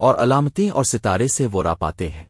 اور علامتیں اور ستارے سے وہ را پاتے ہیں۔